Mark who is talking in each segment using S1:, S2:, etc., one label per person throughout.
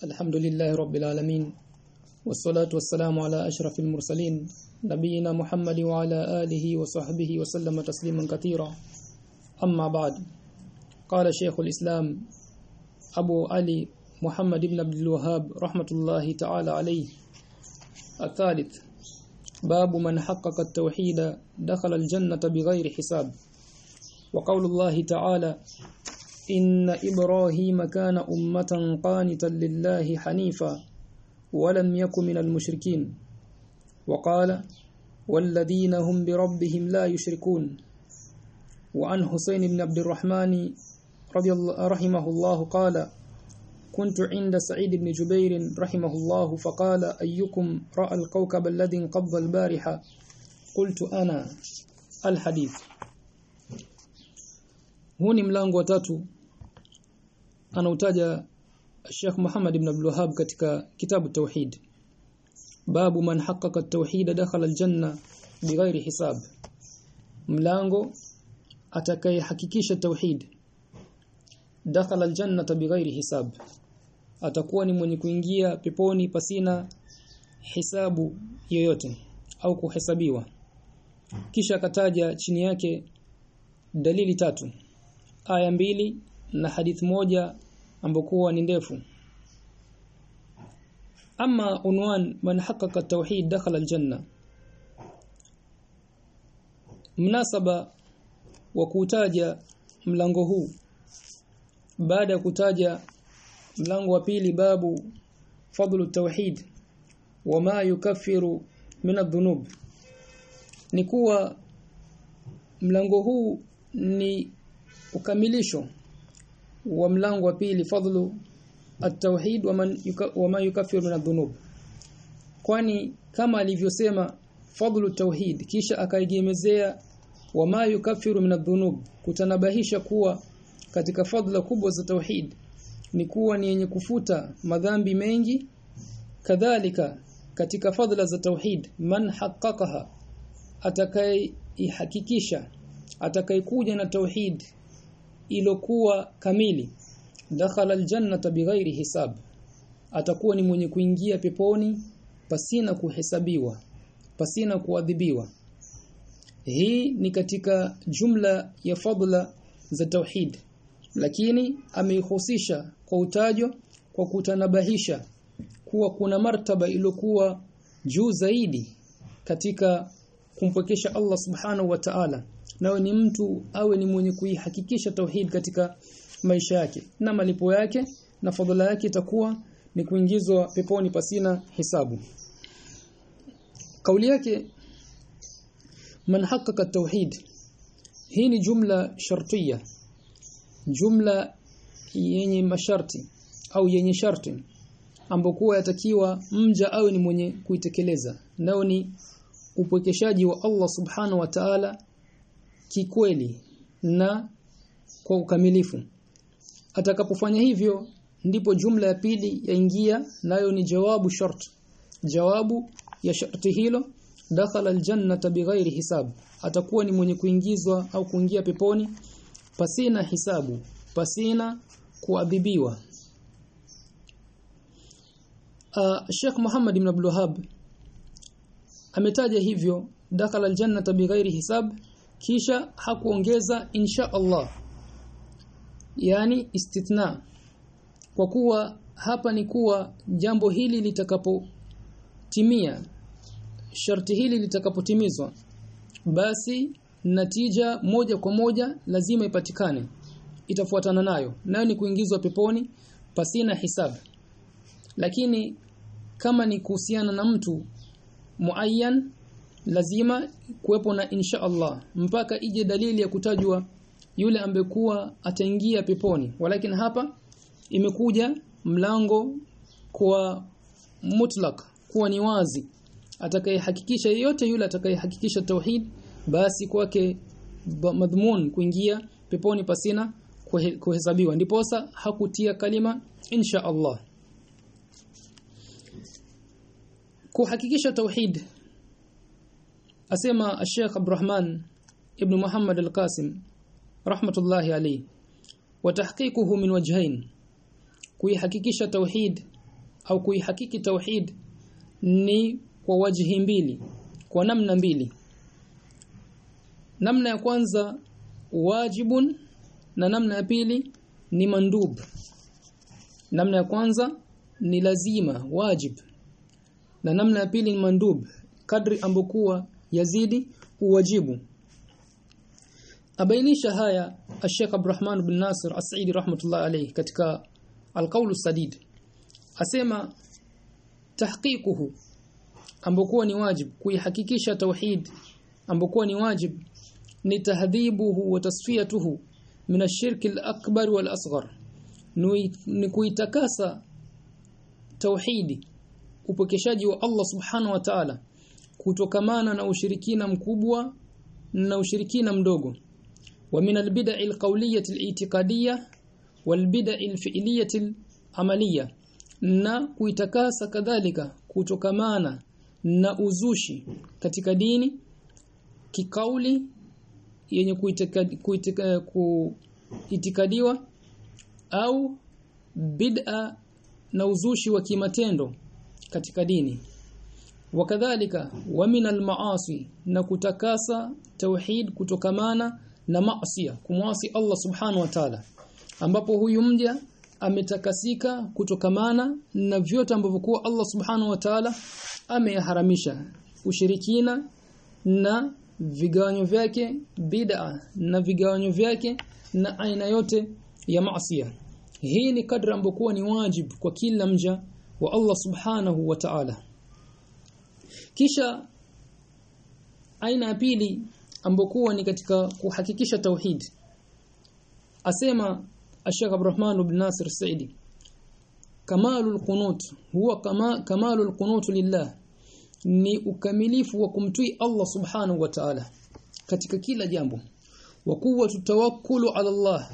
S1: الحمد لله رب العالمين والصلاة والسلام على أشرف المرسلين نبينا محمد وعلى آله وصحبه وسلم تسليما كثيرا. أما بعد قال شيخ الإسلام أبو علي محمد بن عبد الوهاب رحمة الله تعالى عليه. الثالث باب من حقق التوحيد دخل الجنة بغير حساب. وقول الله تعالى إن إبراهيم كان أمة قانتا لله حنيفا ولم يكن من المشركين. وقال والذين هم بربهم لا يشركون. وعن حسين بن عبد الرحمن رضي الله رحمه الله قال كنت عند سعيد بن جبير رحمه الله فقال أيكم رأى الكوكب الذي انقض البارحة؟ قلت أنا. الحديث. Huni mlango wa tatu. Anautaja Sheikh Muhammad ibn Abdul Wahhab katika kitabu Tauhid babu man haqqaqa at-tauhid dakhala al-janna bighairi hisab. Mlango atakayehakikisha tauhid dakhala al-jannata bighairi hisab. Atakuwa ni mwenye kuingia peponi pasina hisabu yoyote au kuhesabiwa. Kisha akataja chini yake dalili tatu aya mbili na hadith moja ambokuwa ni ndefu. Ama unwan man haqqaqa tauhid dakhala aljanna. Mnasaba wa kutaja mlango huu. Baada ya kutaja mlango wa pili babu fadlu tauhid wama yukaffiru min adh-dhunub. Ni kuwa mlango huu ni ukamilisho wa mlango wa pili fadlu at-tauhid wa man yuka, wa ma yukaffiru min adh-dhunub. Kwani kama alivyosema fadlu tauhid kisha akaigemezea wa ma yukaffiru min adh-dhunub kutanabahisha kuwa katika fadla kubwa za tauhid ni kuwa ni yenye kufuta madhambi mengi. Kadhalika katika fadla za tauhid man haqqaqaha atakayeihakikisha atakayekuja na tauhid ilokuwa kamili. Dakhala aljannata bighairi hisab. Atakuwa ni mwenye kuingia peponi pasina kuhesabiwa pasina kuadhibiwa. Hii ni katika jumla ya fadla za tauhid lakini ameihusisha kwa utajo kwa kutanabahisha kuwa kuna martaba iliyokuwa juu zaidi katika kumpokesha Allah subhanahu wa ta'ala nawe ni mtu awe ni mwenye kuihakikisha tauhid katika maisha yake. Na malipo yake na fadhila yake itakuwa ni kuingizwa peponi pasina hisabu. Kauli yake man haqqaqa tauhid hii ni jumla shartia jumla yenye masharti au yenye sharti ambokuwa yatakiwa mja awe ni mwenye kuitekeleza. Nao ni upwekeshaji wa Allah subhanahu wa ta'ala kikweli na kwa ukamilifu. Atakapofanya hivyo ndipo jumla ya pili yaingia nayo ni jawabu shart. Jawabu ya sharti hilo dakhala aljannata bighairi hisab. Atakuwa ni mwenye kuingizwa au kuingia peponi pasina hisabu pasina kuadhibiwa. Uh, Sheikh Muhammad ibn Abdul Wahhab ametaja hivyo dakhala aljannata bighairi hisab kisha hakuongeza insha Allah. Yani istithna. Kwa kuwa hapa ni kuwa jambo hili litakapotimia sharti hili litakapotimizwa basi natija moja kwa moja lazima ipatikane itafuatana nayo. Nayo ni kuingizwa peponi pasina hisabu lakini kama ni kuhusiana na mtu muayyan lazima kuwepo na insha Allah mpaka ije dalili ya kutajwa yule ambekuwa ataingia peponi. Walakin hapa imekuja mlango kwa mutlak kuwa ni wazi. Atakayehakikisha yeyote yule atakayehakikisha tauhid basi kwake madhmun kuingia peponi pasina kuhesabiwa. Ndiposa hakutia kalima insha Allah. Kuhakikisha tauhid asema Sheikh Abdurrahman ibn Muhammad al-Qasim rahmatullahi alayhi wa tahqiquhu min wajhain kuihakikisha tauhid au kuihakiki tauhid ni kwa wajhi mbili kwa namna mbili. Namna ya kwanza wajibun na namna ya pili ni mandub. Namna ya kwanza ni lazima wajib. Na namna ya pili ni mandub kadri ambokuwa yazidi uwajibu abainisha haya Sheikh Abdurrahman bin Nasir As-Saidi rahmatullah alayhi katika Al-Qawl Sadid. Asema tahqiquhu ambokuwa ni wajib kuihakikisha tauhid ambokuwa ni wajib ni tahdhibuhu wa tasfiyatuhu min ash-shirk al-akbar wal-asghar. Ni kuitakasa tauhidi upokeshaji wa Allah subhanahu wa ta'ala kutokamana na ushirikina mkubwa na ushirikina mdogo. Wa min albid'a alqawliyyah alitiqadiyyah walbid'a alfi'liyyah alamaliyah na kuitakasa kadhalika kutokamana na uzushi katika dini kikauli yenye kuitikadiwa au bid'a na uzushi wa kimatendo katika dini wakadhalika wa min almaasi na kutakasa tauhid kutokamana na maasiya kumwasi Allah subhanahu wa ta'ala. Ambapo huyu mja ametakasika kutokamana na vyote ambavyo kwa Allah subhanahu wa ta'ala ameyaharamisha ushirikina na vigawanyo vyake bid'a na vigawanyo vyake na aina yote ya maasiya. Hii ni kadra ambokuwa ni wajib kwa kila mja wa Allah subhanahu wa ta'ala kisha aina ya pili ambokuwa ni katika kuhakikisha tauhid. Asema Sheikh Abdurrahman ibn Nasir Saidi kamalul qunut huwa kama kamalul qunut lillah ni ukamilifu wa kumtii Allah subhanahu wa ta'ala katika kila jambo. Wa kuwa tutawakkulu ala Allah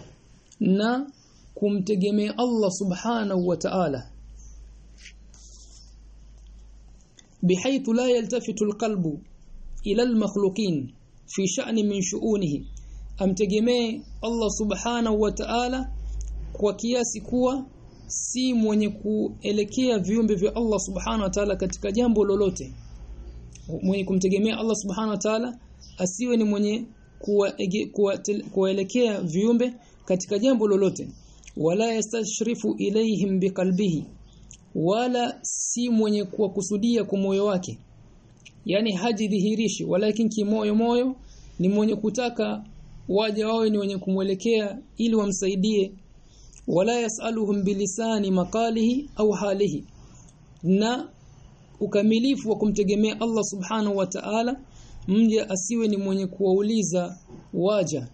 S1: na kumtegemea Allah subhanahu wa ta'ala بحيث لا يلتفت القلب إلى المخلوقين في شأن من شؤونه amtegemee Allah subhanahu wa ta'ala kwa kiasi kuwa si mwenye kuelekea viumbe vya Allah subhanahu wa ta'ala katika jambo lolote mwenye kumtegemea Allah subhanahu wa ta'ala asiwe ni mwenye kuwaelekea viumbe katika jambo lolote wala yastashrifu ilaihim biqalbihi wala si mwenye kuwakusudia kwa moyo wake. Yani hajidhihirishi walakin kimoyo moyo ni mwenye kutaka waja wawe ni wenye kumwelekea ili wamsaidie. Wala yasaluhum bilisani makalihi au halihi. Na ukamilifu wa kumtegemea Allah subhanahu wa ta'ala mja asiwe ni mwenye kuwauliza waja.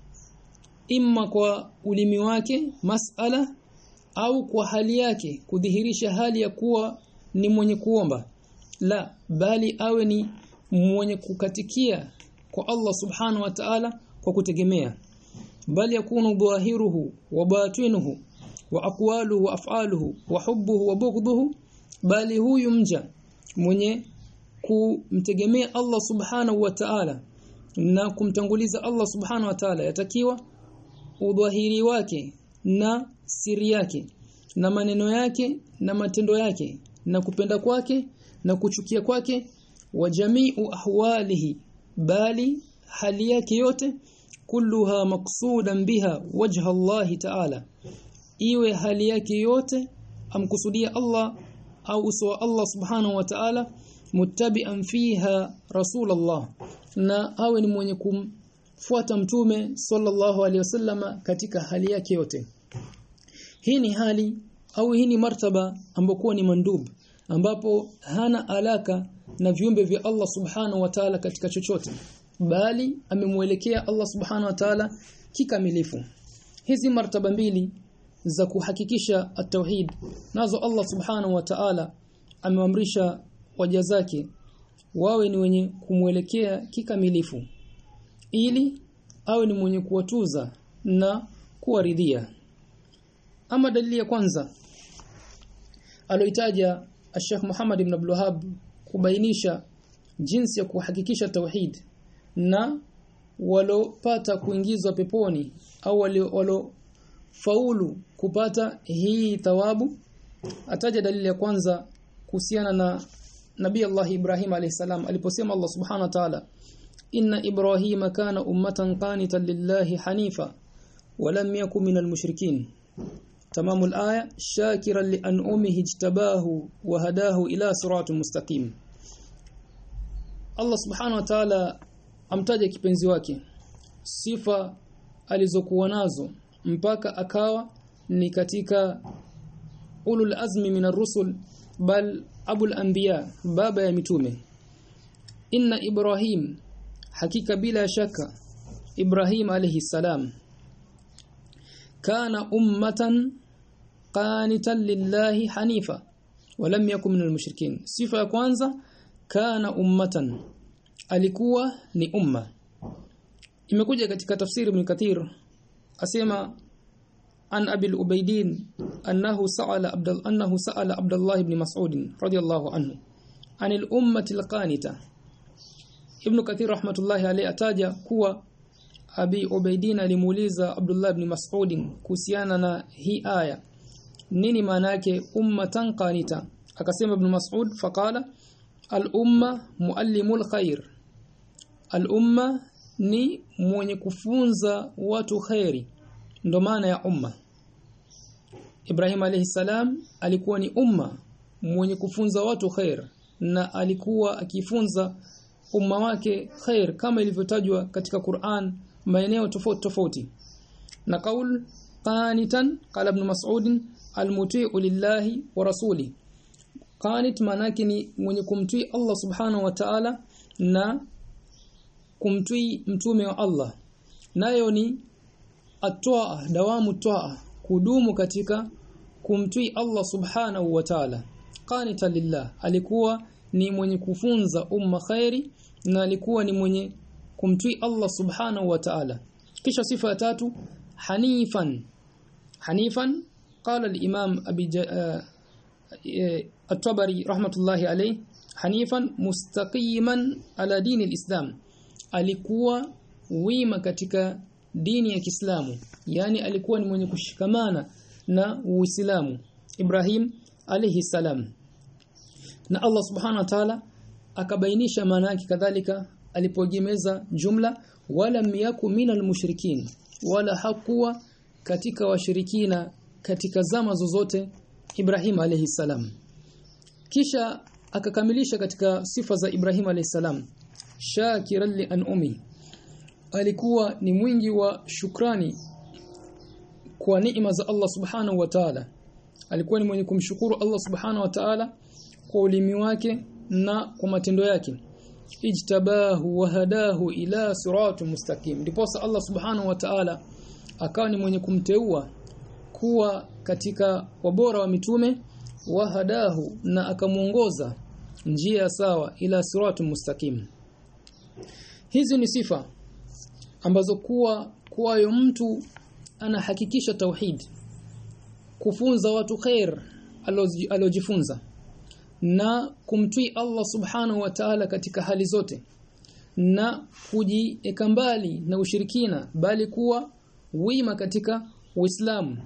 S1: Imma kwa ulimi wake masala au kwa hali yake kudhihirisha hali ya kuwa ni mwenye kuomba. La bali awe ni mwenye kukatikia kwa Allah subhanahu wa ta'ala kwa kutegemea. Bali yakunu dhahiruhu wa batinuhu wa aqwaluhu wa af'aluhu wa hubbuhu wa bughdhuhu bali huyu mja mwenye kumtegemea Allah subhanahu wa ta'ala na kumtanguliza Allah subhanahu wa ta'ala yatakiwa udhahiri wake na siri yake na maneno yake na matendo yake na kupenda kwake na kuchukia kwake wa jami'u ahwalihi bali hali yake yote kulluha maksudan biha wajha Allah ta'ala. Iwe hali yake yote amkusudia Allah au uso wa Allah subhanahu wa ta'ala muttabi'an fiha rasulullah na awe ni mwenye kumfuata mtume sallallahu alaihi wasallama katika hali yake yote. Hii ni hali au hii ni martaba ambokuwa ni mandub ambapo hana alaka na viumbe vya Allah subhanahu wa ta'ala katika chochote bali amemwelekea Allah subhanahu wa ta'ala kikamilifu. Hizi martaba mbili za kuhakikisha at-tauhid nazo Allah subhanahu wa ta'ala ameamrisha waja zake wawe ni wenye kumwelekea kikamilifu ili awe ni mwenye kuwatuza na kuwaridhia. Ama dalili ya kwanza aloitaja Sheikh Muhammad ibn Abdul Wahhab kubainisha jinsi ya kuhakikisha tauhid na walopata kuingizwa peponi au walo faulu kupata hii thawabu. Ataja dalili ya kwanza kuhusiana na Nabii Allah Ibrahim alayhisalam aliposema Allah subhanahu wa ta'ala inna ibrahima kana ummatan qanitan lillahi hanifa wa lam yakun minal mushrikin تمام الآية شاكرا لأنعمه اجتباه وهداه إلى صراط مستقيم Allah subhanahu wa ta'ala amtaja kipenzi wake sifa alizokuwa nazo mpaka akawa ni katika ulul azmi minar rusul bal abul anbiya baba ya mitume inna ibrahim hakika bila shaka ibrahim alayhi salam kana ummatan qanitan lillahi hanifa walam yakun minal mushrikin. Sifa ya kwanza kana ummatan alikuwa ni umma. Imekuja katika tafsiri ibn kathir asema an abil ubaidin annahu sa'ala abdul annahu sa'ala abdullah ibn mas'ud radiyallahu anhu anil ummati alqanita ibn kathir rahmatullahi alayhi ataja kuwa abi ubaidin alimuuliza abdullah ibn mas'ud kuhusiana na hii aya nini maana yake ummatan qanita akasema ibn mas'ud faqala al-umma muallimul khair. Al-umma ni mwenye kufunza watu khairi ndo maana ya umma. Ibrahim alayhi salam alikuwa ni umma mwenye kufunza watu khair na alikuwa akifunza umma wake khair kama ilivyotajwa katika Qur'an maeneo tofauti tofauti. Na kaul qanitan qala ibn mas'ud almuti'u lillahi wa rasuli. Qanit manake ni mwenye kumtii Allah subhanahu wa ta'ala na kumtii mtume wa Allah. Nayo ni atwa dawamu toa kudumu katika kumtii Allah subhanahu wa ta'ala. Qanita lillah alikuwa ni mwenye kufunza umma khairi na alikuwa ni mwenye kumtii Allah subhanahu wa ta'ala. Kisha sifa ya tatu hanifan. Hanifan qala al-imam abi at-tabari rahmatullahi alayhi hanifan mustaqiman ala dini al-islam. Alikuwa wima katika dini ya Kiislamu yani alikuwa ni mwenye kushikamana na Uislamu. Ibrahim alayhi salam na Allah subhanahu wa ta'ala akabainisha maana yake kadhalika alipogemeza jumla wala miyaku minal mushrikin wala hakuwa katika washirikina katika zama zozote Ibrahim alayhi salam. Kisha akakamilisha katika sifa za Ibrahim alayhi salam shakiran li an'umi alikuwa ni mwingi wa shukrani kwa neema za Allah subhanahu wa ta'ala. Alikuwa ni mwenye kumshukuru Allah subhanahu wa ta'ala kwa ulimi wake na kwa matendo yake. Ijtabahu wa hadahu ila siratu mustaqim. Ndipo Allah subhanahu wa ta'ala akawa ni mwenye kumteua kuwa katika wabora wa mitume wa hadahu na akamuongoza njia ya sawa ila siratu mustaqim. Hizi ni sifa ambazo kuwa kwayo mtu anahakikisha tauhid kufunza watu khair alojifunza na kumtii Allah subhanahu wa ta'ala katika hali zote. Na kujieka mbali na ushirikina bali kuwa wima katika Uislamu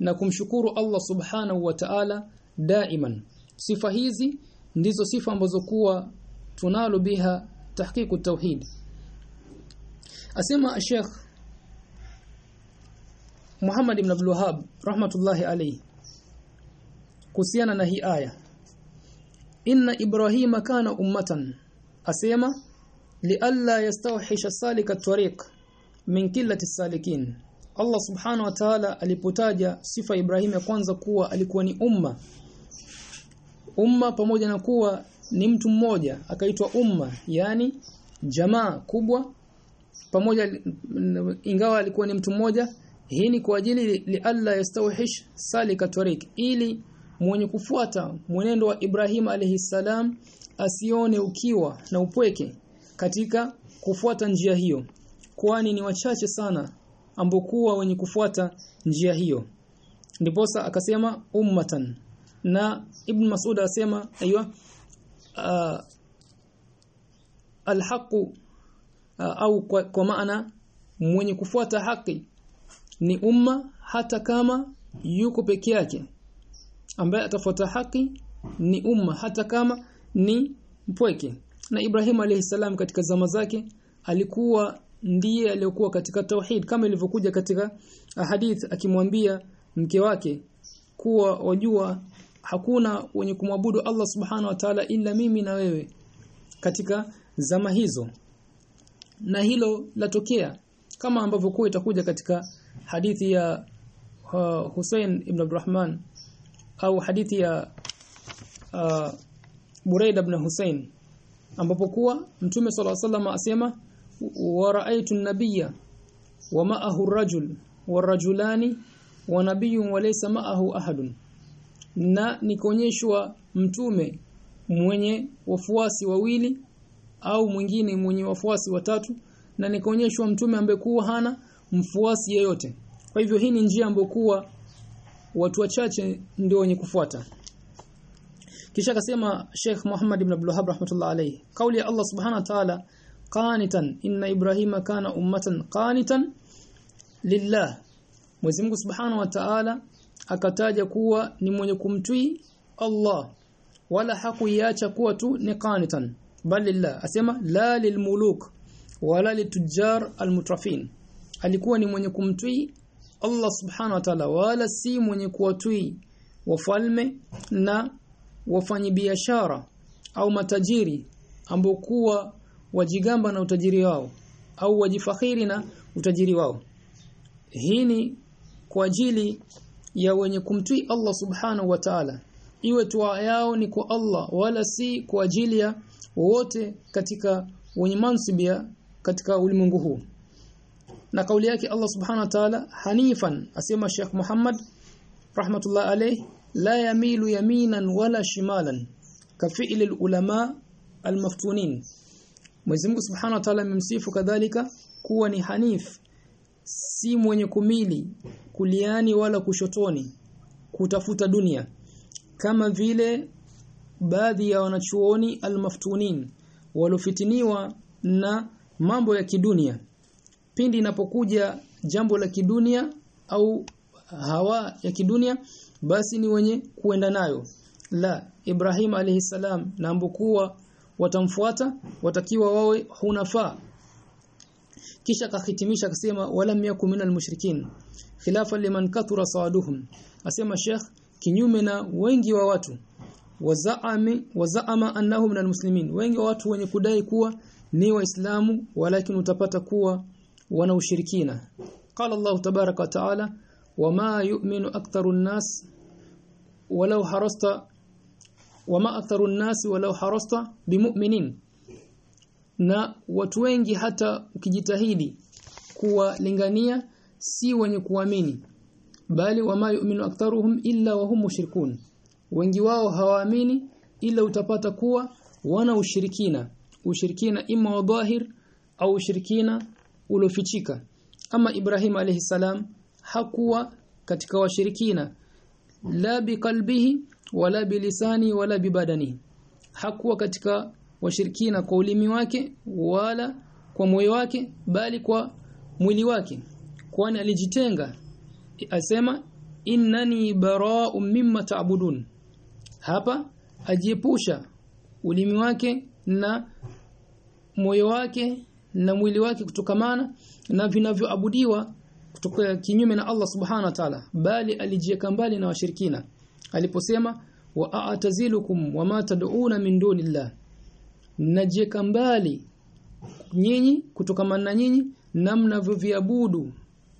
S1: na kumshukuru Allah subhanahu wa ta'ala daiman. Sifa hizi ndizo sifa ambazo kuwa tunalo biha tahqiqu tauhid. Asema Sheikh Muhammad ibn Abdul Wahhab rahmatullahi alayhi kuhusiana na hii aya inna ibrahima kana ummatan asema lialla yastawhisha salika tariq min qillati salikin Allah subhanahu wa ta'ala alipotaja sifa Ibrahim ya kwanza kuwa alikuwa ni umma umma pamoja na kuwa ni mtu mmoja akaitwa umma yani jamaa kubwa pamoja ingawa alikuwa ni mtu mmoja hii ni kwa ajili li alla yastawhish salika tariq ili mwenye kufuata mwenendo wa Ibrahim salam asione ukiwa na upweke katika kufuata njia hiyo kwani ni wachache sana ambokuwa wenye kufuata njia hiyo. Ndiposa akasema ummatan na ibn Mas'ud asema aiywa uh, alhaqu uh, au kwa, kwa maana mwenye kufuata haki ni umma hata kama yuko peke yake ambaye atafuata haki ni umma hata kama ni mpweke. Na Ibrahim alayhisalam katika zama zake alikuwa ndiye aliyokuwa katika tauhid kama ilivyokuja katika hadith akimwambia mke wake kuwa wajua hakuna wenye kumwabudu Allah subhanahu wa ta'ala ila mimi na wewe katika zama hizo. Na hilo latokea kama ambavyo kwa itakuja katika hadithi ya uh, Hussein ibn Abdurrahman au hadithi ya uh, Buraida ibn Hussein ambapo kuwa Mtume صلى الله عليه asema wa ra'aytu an-nabiyya wa ma'ahu ar-rajul warajulani wa nabiyyun wa laysa ma'ahu ahadun na nikaonyeshwa mtume mwenye wafuasi wawili au mwingine mwenye wafuasi watatu na nikaonyeshwa mtume ambaye kuwa hana mfuasi yeyote kwa hivyo hii ni njia ambayo kuwa watu wachache ndio wenye kufuata. Kisha akasema Sheikh Muhammad ibn Abdul Wahhab rahmatullah alayhi kauli ya Allah subhanahu wa ta'ala qanitan inna ibrahima kana ummatan qanitan lillah. Mwenyezi Mungu subhanahu wa ta'ala akataja kuwa ni mwenye kumtii Allah wala hakuiacha kuwa tu ni qanitan bali lillah. Asema la lilmuluk wala litujar almutrafin. Alikuwa ni mwenye kumtii Allah subhanahu wa ta'ala wala si mwenye kuwatui wafalme na wafanyibiashara au matajiri ambao kuwa wajigamba na utajiri wao au wajifakhiri na utajiri wao. Hii ni kwa ajili ya wenye kumtii Allah subhanahu wa ta'ala. Iwe tua yao ni kwa Allah wala si kwa ajili ya wote katika wenye mansibia katika ulimwengu huu na kauli yake Allah subhanahu wa ta'ala hanifan asema Sheikh Muhammad rahmatullah alayh la yamilu yaminan wala shimalan kafi'li ulama almaftunin. Mwenyezi Mungu subhanahu wa ta'ala amemsifu kadhalika kuwa ni hanif si mwenye kumili kuliani wala kushotoni kutafuta dunia. Kama vile baadhi ya wanachuoni almaftunin walofitiniwa na mambo ya kidunia pindi inapokuja jambo la kidunia au hawa ya kidunia basi ni wenye kuenda nayo. La Ibrahim alayhi salam na ambokuwa watamfuata watakiwa wawe hunafaa. Kisha kahitimisha akasema walam yakum minal mushrikin khilafa liman kathura sawaduhum asema Sheikh kinyume na wengi wa watu wazaami wazaama annahum minal muslimin. Wengi wa watu wenye kudai kuwa ni waislamu walakin utapata kuwa wana ushirikina qala Allah tabaraka wa taala wama yu'minu aktharu an-nas walau harasta wama aktharu an-nas walau harasta bimu'minin. Na watu wengi hata ukijitahidi kuwalingania si wenye kuamini bali wama yu'minu aktharuhum illa wa hum mushrikun. Wengi wao hawaamini ila utapata kuwa wana ushirikina. Ushirikina ima wa dhahir au ushirikina ulofichika ama Ibrahim alayhi salam hakuwa katika washirikina. La biqalbihi wala bilisani wala bibadani hakuwa katika washirikina kwa ulimi wake wala kwa moyo wake bali kwa mwili wake. Kwani alijitenga asema innani bara'u mimma ta'budun. Hapa ajiepusha ulimi wake na moyo wake na mwili wake kutokamana na vinavyoabudiwa kutoka kinyume na Allah subhanahu wa ta'ala bali alijieka mbali na washirikina. Aliposema wa a'tazilukum wama tad'una min dunillah najieka mbali nyinyi kutokamana na nyinyi na mnavyoviabudu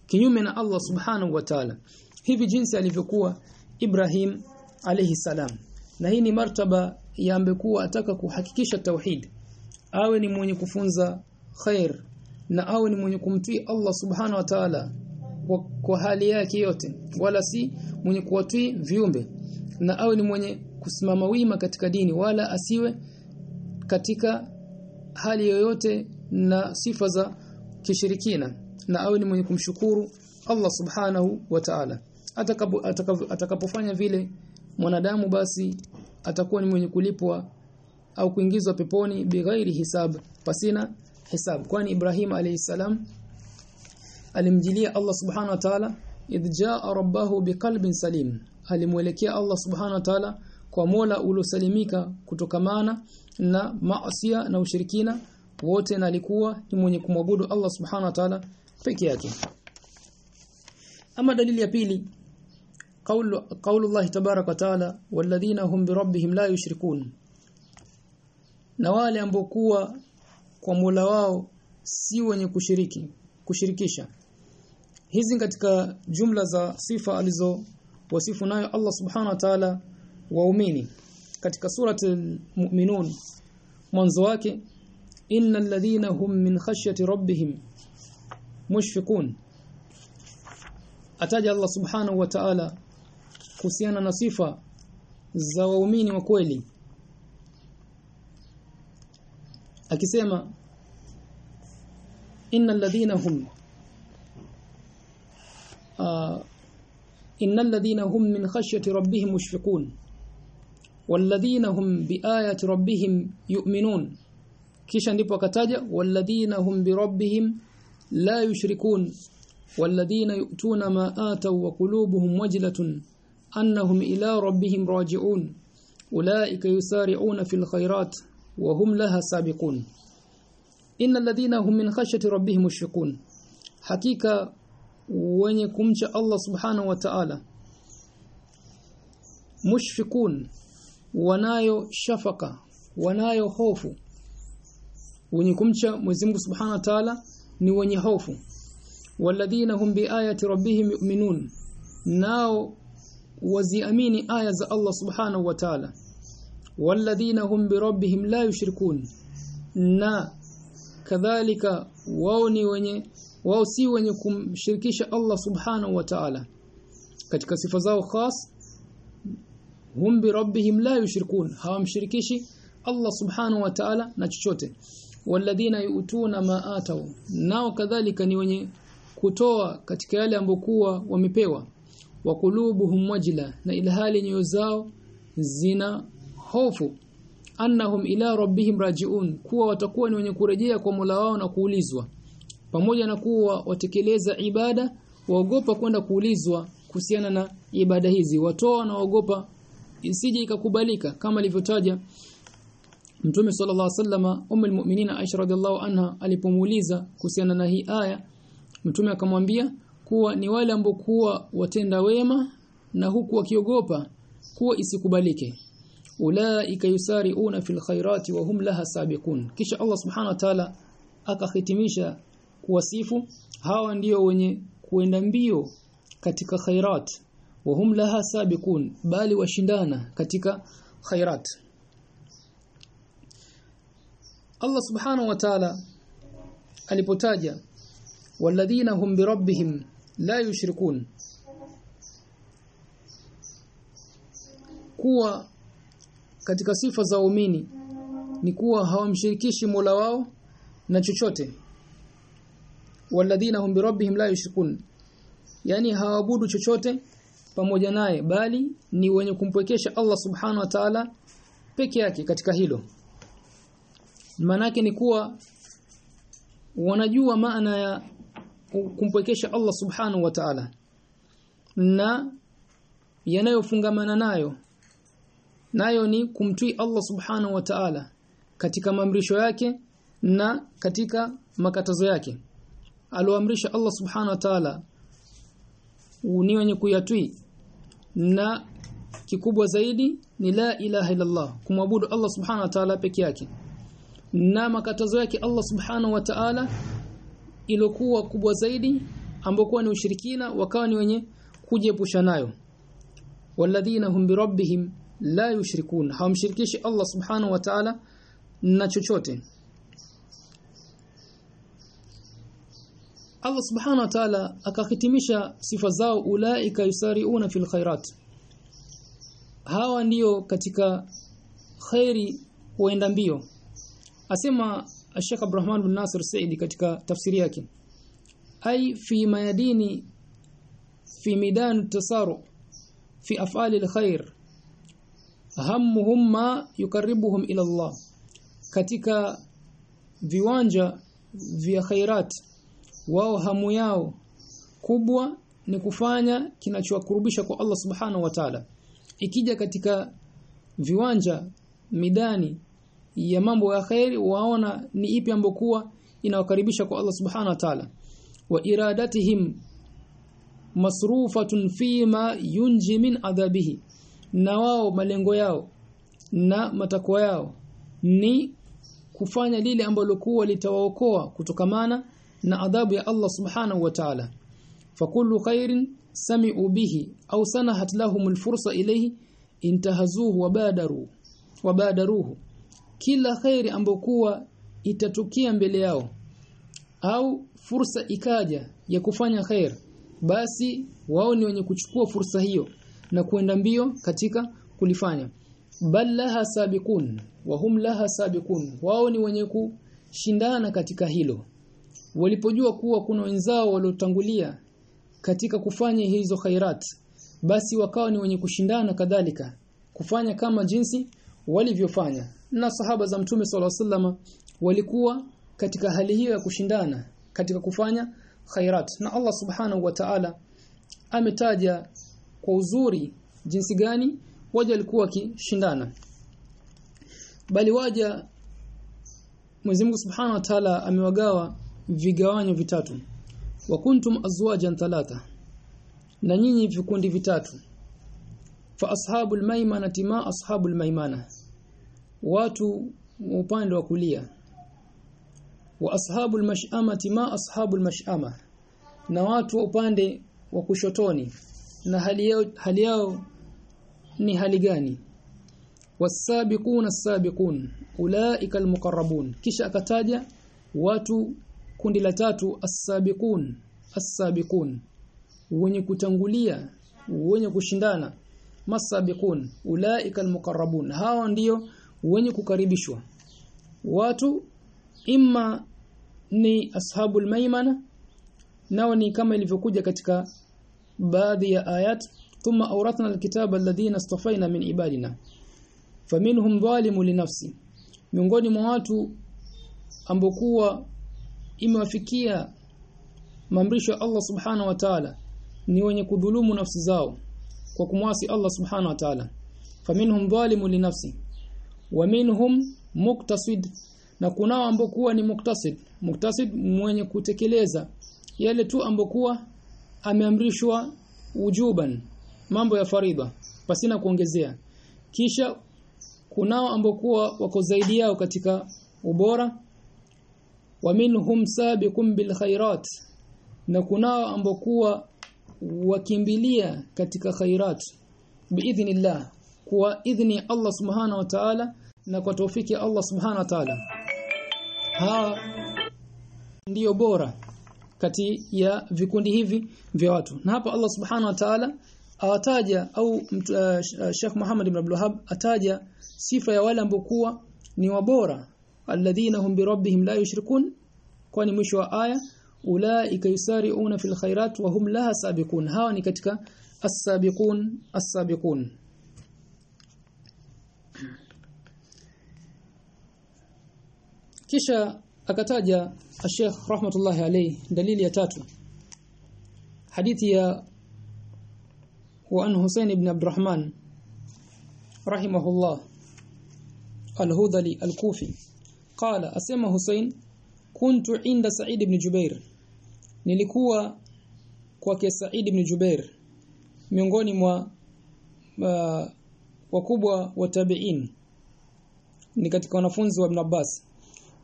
S1: kinyume na Allah subhanahu wa ta'ala. Hivi jinsi alivyokuwa Ibrahim alayhi salam. Na hii ni martaba ya ambekuwa ataka kuhakikisha tauhid. Awe ni mwenye kufunza khair na awe ni mwenye kumtii Allah subhanahu wa ta'ala kwa, kwa hali yake yote wala si mwenye kuwatii viumbe na awe ni mwenye kusimama wima katika dini wala asiwe katika hali yoyote na sifa za kishirikina na awe ni mwenye kumshukuru Allah subhanahu wa ta'ala. Atakapofanya atakapofanya vile mwanadamu basi atakuwa ni mwenye kulipwa au kuingizwa peponi bighairi hisab pasina hisab kwani Ibrahim alayhi salam alimjilia Allah subhanahu wa ta'ala idh jaa rabbahu biqalbin salim alimwelekea Allah subhanahu wa ta'ala kwa Mola uliosalimika kutokamana na maasiya na ushirikina wote na alikuwa ni mwenye kumwabudu Allah subhanahu wa ta'ala peke yake ama dalili ya pili قول قول الله تبارك وتعالى والذين هم بربهم لا يشركون na wale ambokuwa kwa Mola wao si wenye kushiriki kushirikisha. Hizi katika jumla za sifa alizo wasifu nayo Allah subhanahu wa ta'ala waumini. Katika surati al-mu'minun mwanzo wake innal ladhina hum min khashyati rabbihim mushfiqun. Ataja Allah subhanahu wa ta'ala kuhusiana na sifa za waumini wa kweli akisema innal ladhina hum innal ladhina hum min khashyati rabbihim mushfiqun walladhina hum biayati rabbihim yu'minun kisha ndipo akataja walladhina hum birabbihim la yushrikun yu'tuna ma ataw wa qulubuhum wajlatun annahum ila rabbihim raji'un ulaika yusari'una fil khairat wa hum laha sabiqun. Innal ladhina hum min khashyati rabbihim mushfiqun. Hakika wenye kumcha Allah subhanahu wa ta'ala mushfikun wanayo shafaka wanayo hofu. Wenye kumcha Mwenyezi Mungu Subhanahu ni wenye hofu. Walladhina hum biayati rabbihim yu'minun. Nao waziamini aya za Allah Subhanahu wa Ta'ala walladhina hum birabbihim la yushrikun na kadhalika wao ni wenye wao si wenye kumshirikisha Allah Subhanahu wa Ta'ala katika sifa zao khas hum bi rabbihim la yushrikun hawamshirikishi Allah subhanahu wa ta'ala na chochote walladhina yu'tuna ma ataw nao kadhalika ni wenye kutoa katika yale ambokuwa wamepewa wa kulubuhum wajila na ilhali nyoyo zao zina hofu annahum ila rabbihim rajiun kuwa watakuwa ni wenye kurejea kwa Mola wao na kuulizwa pamoja na kuwa watekeleza ibada waogopa kwenda kuulizwa kuhusiana na ibada hizi. Watoa na waogopa isije ikakubalika. Kama alivyotaja Mtume sallallahu alaihi wasallam umul mu'minina Aisha radhiallahu anha alipomuuliza kuhusiana na hii aya Mtume akamwambia kuwa ni wale ambao kuwa watenda wema na huku wakiogopa kuwa isikubalike ulaika yusari'una fil khairati wa hum laha sabiqun. Kisha Allah subhanahu wa ta'ala akahitimisha kuwasifu hawa ndio wenye kuenda mbio katika khairat wa hum laha sabiqun bali washindana katika khairat. Allah subhanahu wa ta'ala alipotaja walladhina hum birabbihim la yushrikun kuwa katika sifa za waumini ni kuwa hawamshirikishi Mola wao na chochote. Walladhina hum birabbihim la yushrikun. Yani hawabudu chochote pamoja naye bali ni wenye kumpwekesha Allah subhanahu wa ta'ala peke yake katika hilo. Maanake ni kuwa wanajua maana ya kumpwekesha Allah subhanahu wa ta'ala na yanayofungamana nayo nayo ni kumtii Allah subhanahu wa ta'ala katika maamrisho yake na katika makatazo yake. Aloamrisha Allah subhanahu wa ta'ala ni wenye kuyatii na kikubwa zaidi ni la ilaha illallah kumwabudu Allah subhanahu wa ta'ala peke yake. Na makatazo yake Allah subhanahu wa ta'ala ilokuwa kubwa zaidi ambokuwa ni ushirikina wakawa ni wenye kujiepusha nayo. Walladhina hum birabbihim la yushrikun hawamshirikishi Allah subhanahu wa ta'ala na chochote Allah subhanahu wa ta'ala akahitimisha sifa zao ulaika yusariuna fil khairat hawa ndiyo katika khairi waenda mbio asema Sheikh Abdurrahman bin Nasir Saidi katika tafsiri yake ai fi mayadini fi midan tasaru fi af'ali alkhair hammuhum ma yukaribuhum ila Allah. Katika viwanja vya khairat wao hamu yao kubwa ni kufanya kinachowakurubisha kwa Allah subhanahu wa ta'ala. Ikija katika viwanja midani ya mambo ya khairi waona ni ipi ambokuwa inawakaribisha kwa Allah subhanahu wa ta'ala. Wa iradatihim masrufatun fima yunji min adhabihi na wao malengo yao na matakwa yao ni kufanya lile ambalo kuwa litawaokoa kutokamana na adhabu ya Allah subhanahu wa ta'ala. Fakullu khairin sami'u bihi au sanahat lahum alfursa ilayhi intahazuhu wabadaru wabadaruhu kila khairi ambokuwa itatukia mbele yao au fursa ikaja ya kufanya khair basi wao ni wenye kuchukua fursa hiyo na kuenda mbio katika kulifanya. Bal laha sabiqun wa hum laha sabiqun wao ni wenye kushindana katika hilo. Walipojua kuwa kuna wenzao waliotangulia katika kufanya hizo khairat basi wakawa ni wenye kushindana kadhalika kufanya kama jinsi walivyofanya. Na sahaba za mtume sala sallama walikuwa katika hali hiyo ya kushindana katika kufanya khairat. Na Allah subhanahu wa ta'ala ametaja kwa uzuri jinsi gani waja walikuwa wakishindana bali waja Mwenyezi Mungu Subhanahu wa Ta'ala amewagawa vigawanyo vitatu. Wa kuntum azwajan thalatha na nyinyi vikundi vitatu. Fa ashabul maimana tima ashabul maimana watu upande wa kulia. Wa ashabul mash'ama tima ashabul mash'ama na watu wa upande wa kushotoni na hali yao, hali yao ni hali gani? Wasabiquna sabiqun ulaika almuqarrabun. Kisha akataja watu kundi la tatu asabiqun asabiqun wenye kutangulia wenye kushindana masabiqun ulaika almuqarrabun. Hawa ndiyo wenye kukaribishwa. Watu imma ni ashabul maimana nao ni kama ilivyokuja katika baadhi ya ayat thumma awrathna alkitaba alladhina istafaina min ibadina. Faminhum zalimu linafsi miongoni mwa watu ambokuwa imewafikia maamrisho ya Allah subhana wa ta'ala ni wenye kudhulumu nafsi zao kwa kumwasi Allah subhana wa ta'ala. Faminhum zalimu linafsi wa minhum muktasid na kunao ambokuwa ni muktasid muktasid mwenye kutekeleza yale tu ambokuwa ameamrishwa ujuban mambo ya faridha pasina kuongezea. Kisha kunao ambokuwa wako zaidi yao katika ubora. Wa minhum sabiqun bil khairat na kunao ambokuwa wakimbilia katika khairat. Biidhnillah kwa idhni Allah subhanahu wa ta'ala na kwa taufiki ya Allah subhanahu wa ta'ala. Ha ndiyo bora kati ya vikundi hivi vya watu. Na hapa Allah subhanahu wa ta'ala awataja au uh, Sheikh Muhammad ibn Abdul ataja sifa ya wale ambao kuwa ni wabora. Alladhina hum bi rabbihim la yushrikun. Kwani mwisho wa aya ulaika yusari'una fil khairat wa hum laha sabiqun. Hawa ni katika as-sabiqun as-sabiqun. Kisha akataja Sheikh rahmatullahi alayhi dalili ya tatu. Hadithi ya wa an Hussein ibn Abdurrahman rahimahullah al-Hudhali al-Kufi. Qala asema Hussein kuntu inda Sa'id ibn Jubair. Nilikuwa kwake Sa'id ibn Jubair miongoni mwa uh, wakubwa wa tabi'in. Ni katika wanafunzi wa Ibn Abbas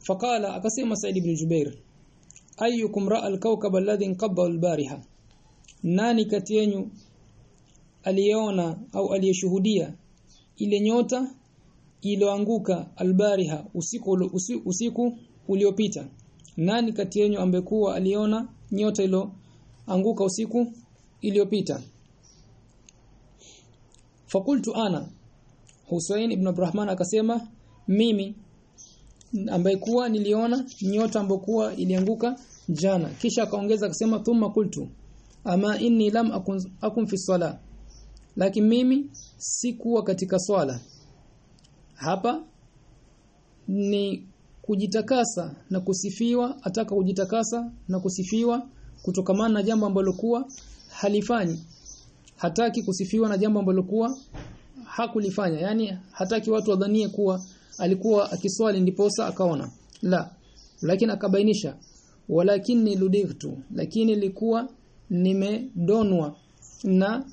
S1: fakala akasema Sa'id ibn Jubair ayyukum ra'a al-kawkab alladhi inqadha al-bariha? Nani kati yenu aliona au aliyeshuhudia ile nyota iliyoanguka albariha usiku, usiku uliopita? Nani kati yenu ambekuwa aliona nyota ilo anguka usiku iliyopita? Fakultu ana Husain ibn Abdurrahman akasema mimi ambaye kuwa niliona nyota ambokuwa ilianguka jana. Kisha akaongeza akasema thumma kultu ama inni lam akun, akun fi sala lakini mimi sikuwa katika swala. Hapa ni kujitakasa na kusifiwa ataka kujitakasa na kusifiwa kutokamana na jambo ambalo kuwa halifanyi. Hataki kusifiwa na jambo ambalo kuwa hakulifanya. Yani hataki watu wadhanie kuwa alikuwa akiswali ndiposa akaona. La lakini akabainisha walakini ludigtu lakini likuwa nimedonwa na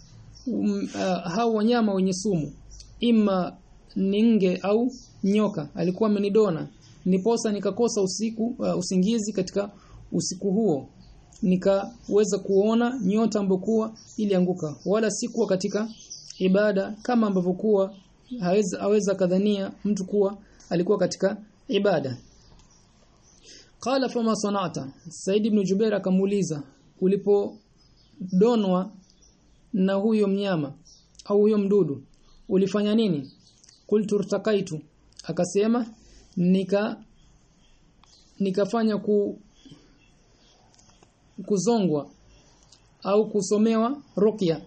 S1: um, uh, hao wanyama wenye sumu. Ima ninge au nyoka alikuwa amenidona niposa nikakosa usiku uh, usingizi katika usiku huo. Nikaweza kuona nyota ambokuwa ilianguka. Wala sikuwa katika ibada kama ambavyo kuwa haweza aweza kadhania mtu kuwa alikuwa katika ibada. Qala fama sanata? Said ibn Jubair akamuuliza ulipodonwa na huyo mnyama au huyo mdudu ulifanya nini? Kultu irtakaitu. Akasema nika nikafanya ku kuzongwa au kusomewa ruqya.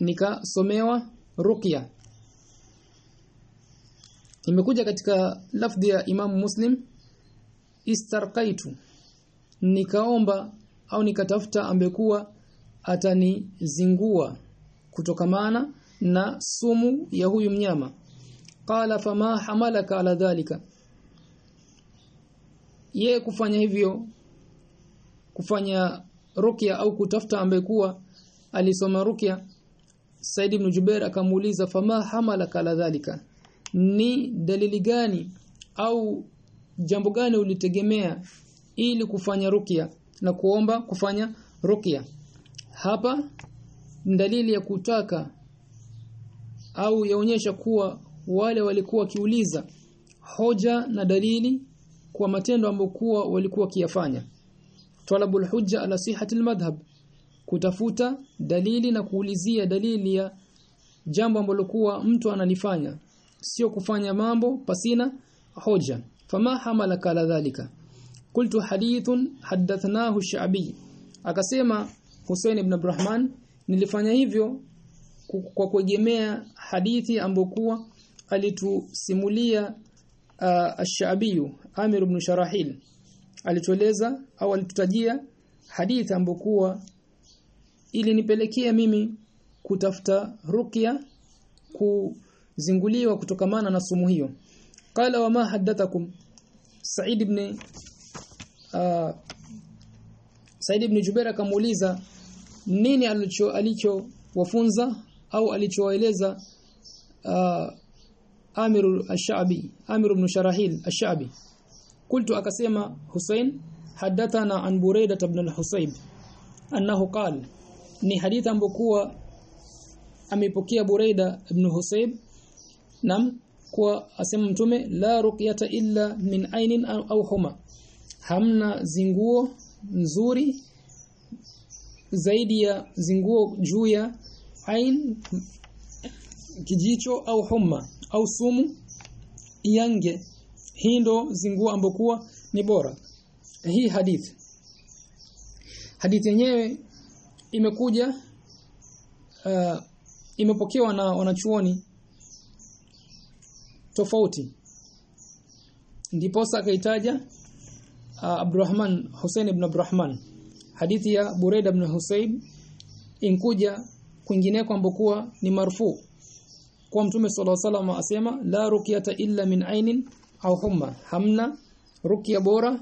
S1: Nikasomewa ruqya. Imekuja katika lafdhi ya Imam Muslim istarqaitu. Nikaomba au nikatafuta ambekuwa atanizingua kutokamana na sumu ya huyu mnyama. Qala fama hamalaka ala dhalika. Ye kufanya hivyo kufanya ruqya au kutafuta ambekuwa alisoma ruqya Said ibn Jubair akamuuliza fama hamalaka ala dhalika? Ni dalili gani au jambo gani ulitegemea ili kufanya rukia na kuomba kufanya rukia? Hapa dalili ya kutaka au yaonyesha kuwa wale walikuwa kiuliza hoja na dalili kwa matendo ambayo walikuwa kiyafanya talabul hujja ala sihhati almadhhab kutafuta dalili na kuulizia dalili ya jambo ambalo kuwa mtu analifanya. Sio kufanya mambo pasina hoja. Fama hamalaka ala dhalika. Qultu hadithun hadathnahu shabi. Akasema Hussein ibn Abdurrahman nilifanya hivyo kwa kuegemea hadithi ambokuwa alitusimulia uh, ash-Sha'bi Amir ibn Sharahil. Alitueleza au alitutajia hadithi ambokuwa ilinipelekea mimi kutafuta ruqya kuzinguliwa kutokamana na sumu hiyo qala wama haddathakum Sa'id ibn uh, Said ibn Jubair akamuuliza nini alicho alicho wafunza au alichowaeleza uh, Amir al-Sha'bi Amir ibn Sharahil al-Sha'bi قلت akasema Hussein hadathana an Buraidah ibn al-Husayb annahu qala ni hadithi ambokuwa amepokea Buraida ibn Husayb. Nam kwa asema mtume la ruqyata illa min ainin au huma. Hamna zinguo nzuri zaidi ya zinguo juu ya ain kijicho au huma au sumu yange hii ndo zinguo ambokuwa ni bora. Hii hadithi. Hadithi yenyewe imekuja uh, imepokewa na wanachuoni tofauti. Ndiposa akaitaja uh, Abdurrahman Hussein ibn Abdurrahman. Hadithi ya Buraida ibn Husayb inkuja kwingineko ambokuwa ni marfu kwa mtume sallallahu alaihi wasallam asema la ruqyata illa min ainin au humma. Hamna ruqya bora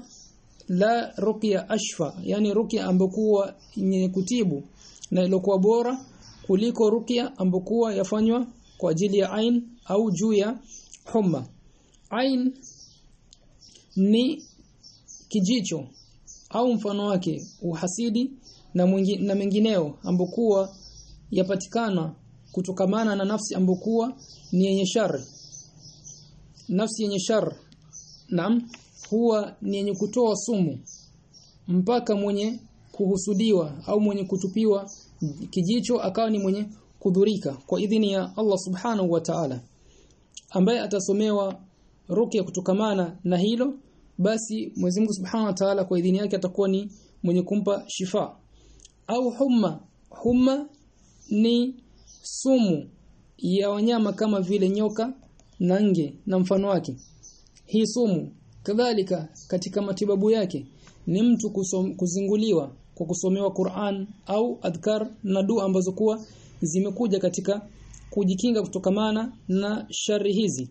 S1: la ruqya ashfa yani ruqya ambokuwa yenye kutibu na ilokuwa bora kuliko ruqya ambokuwa yafanywa kwa ajili ya ain au juu ya homa ain ni kijicho au mfano wake uhasidi na mwingi, na mengineo ambokuwa yapatikana kutokamana na nafsi ambokuwa ni yenye shari nafsi yenye shar naam huwa ni yenye kutoa sumu mpaka mwenye kuhusudiwa au mwenye kutupiwa kijicho akawa ni mwenye kudhurika kwa idhini ya Allah subhanahu wa ta'ala. Ambaye atasomewa ruqya kutokamana na hilo basi Mwenyezi Mungu Subhanahu wa Ta'ala kwa idhini yake atakuwa ni mwenye kumpa shifa. Au humma humma ni sumu ya wanyama kama vile nyoka na nge na mfano wake. Hii sumu kadhalika katika matibabu yake. Ni mtu kusom, kuzinguliwa kwa kusomewa Qur'an au adhkar na dua ambazo kuwa zimekuja katika kujikinga kutokamana na shari hizi.